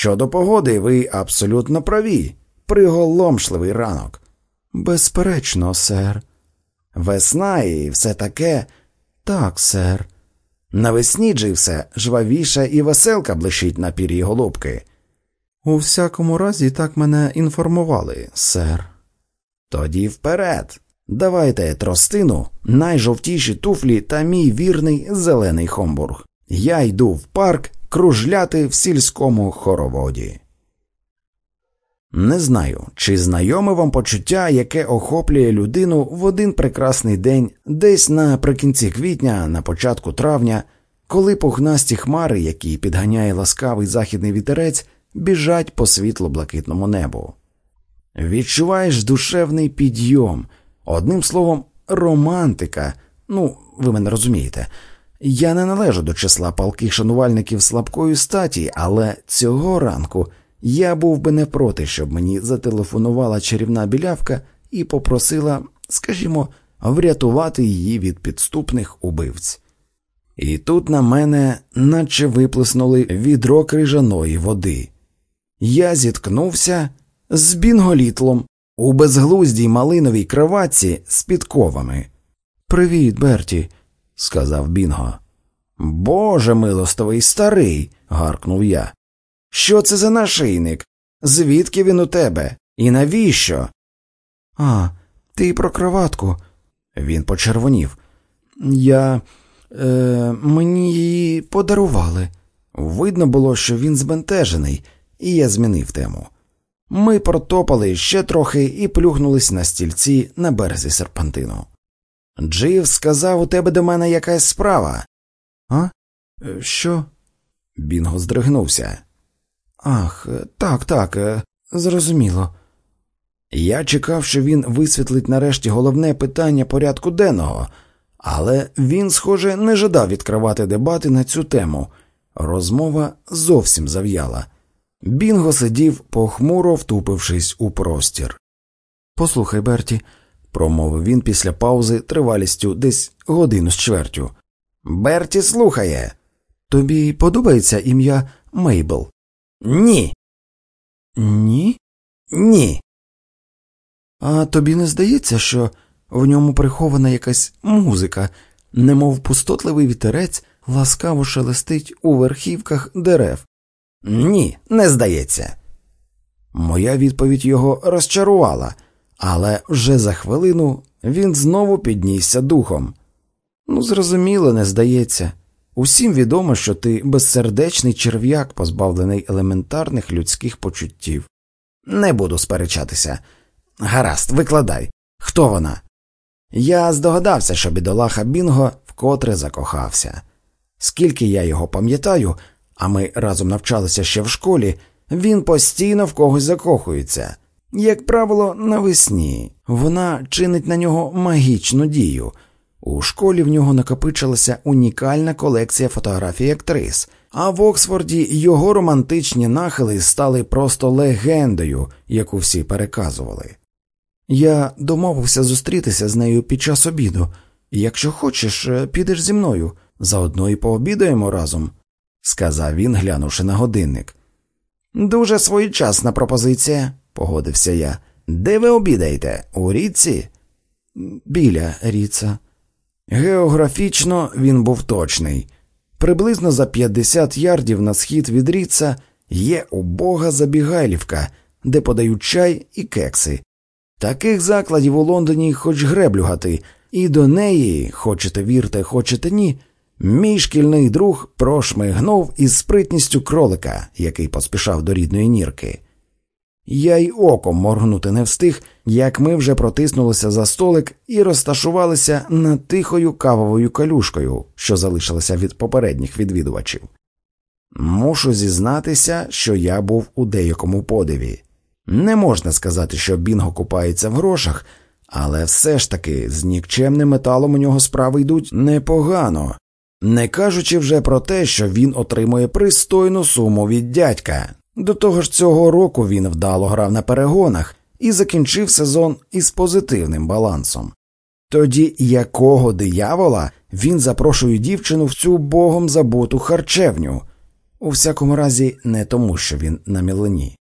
Щодо погоди, ви абсолютно праві. Приголомшливий ранок. Безперечно, сер. Весна і все таке. Так, сер. Навесні Дживсе жвавіша і веселка блищить на пір'ї голубки. У всякому разі, так мене інформували, сер. Тоді вперед. Давайте тростину, найжовтіші туфлі та мій вірний зелений хомбург. Я йду в парк кружляти в сільському хороводі. Не знаю, чи знайоме вам почуття, яке охоплює людину в один прекрасний день, десь наприкінці квітня, на початку травня, коли пухнасті хмари, які підганяє ласкавий західний вітерець, біжать по світло блакитному небу. Відчуваєш душевний підйом, одним словом, романтика. Ну, ви мене розумієте. Я не належу до числа палких шанувальників слабкої статі, але цього ранку я був би не проти, щоб мені зателефонувала чарівна білявка і попросила, скажімо, врятувати її від підступних убивць. І тут на мене наче виплеснули відро крижаної води. Я зіткнувся з бінголітлом у безглуздій малиновій кроватці з підковами. Привіт, Берті, сказав Бінго. Боже милостивий старий. гаркнув я. Що це за нашийник? Звідки він у тебе? І навіщо? А, ти про кроватку. Він почервонів. Я. Е, Мені її подарували. Видно було, що він збентежений, і я змінив тему. Ми протопали ще трохи і плюхнулись на стільці на березі серпантину. Джив сказав, у тебе до мене якась справа. А? Е, що? Бінго здригнувся. Ах, так, так, е, зрозуміло. Я чекав, що він висвітлить нарешті головне питання порядку денного, але він, схоже, не жадав відкривати дебати на цю тему. Розмова зовсім зав'яла. Бінго сидів, похмуро втупившись у простір. Послухай, Берті, промовив він після паузи тривалістю десь годину з чвертю. Берті слухає. Тобі подобається ім'я Мейбл? Ні. Ні? Ні. А тобі не здається, що в ньому прихована якась музика, немов пустотливий вітерець ласкаво шелестить у верхівках дерев? Ні, не здається. Моя відповідь його розчарувала, але вже за хвилину він знову піднісся духом. Ну, зрозуміло, не здається. Усім відомо, що ти безсердечний черв'як, позбавлений елементарних людських почуттів. Не буду сперечатися. Гаразд, викладай. Хто вона? Я здогадався, що бідолаха Бінго вкотре закохався. Скільки я його пам'ятаю, а ми разом навчалися ще в школі, він постійно в когось закохується. Як правило, навесні вона чинить на нього магічну дію. У школі в нього накопичилася унікальна колекція фотографій актрис, а в Оксфорді його романтичні нахили стали просто легендою, яку всі переказували. Я домовився зустрітися з нею під час обіду, якщо хочеш, е, підеш зі мною, заодно і пообідаємо разом, сказав він, глянувши на годинник. Дуже своєчасна пропозиція, погодився я. Де ви обідаєте? У річці? Біля ріца. Географічно він був точний. Приблизно за 50 ярдів на схід від Ріца є убога забігайлівка, де подають чай і кекси. Таких закладів у Лондоні хоч греблю гати, і до неї, хочете вірте, хочете ні, мій шкільний друг прошмигнув із спритністю кролика, який поспішав до рідної нірки. Я й оком моргнути не встиг, як ми вже протиснулися за столик і розташувалися над тихою кавовою калюшкою, що залишилася від попередніх відвідувачів. Мушу зізнатися, що я був у деякому подиві. Не можна сказати, що Бінго купається в грошах, але все ж таки з нікчемним металом у нього справи йдуть непогано, не кажучи вже про те, що він отримує пристойну суму від дядька. До того ж, цього року він вдало грав на перегонах і закінчив сезон із позитивним балансом. Тоді якого диявола він запрошує дівчину в цю богом забуту харчевню? У всякому разі, не тому, що він на мілені.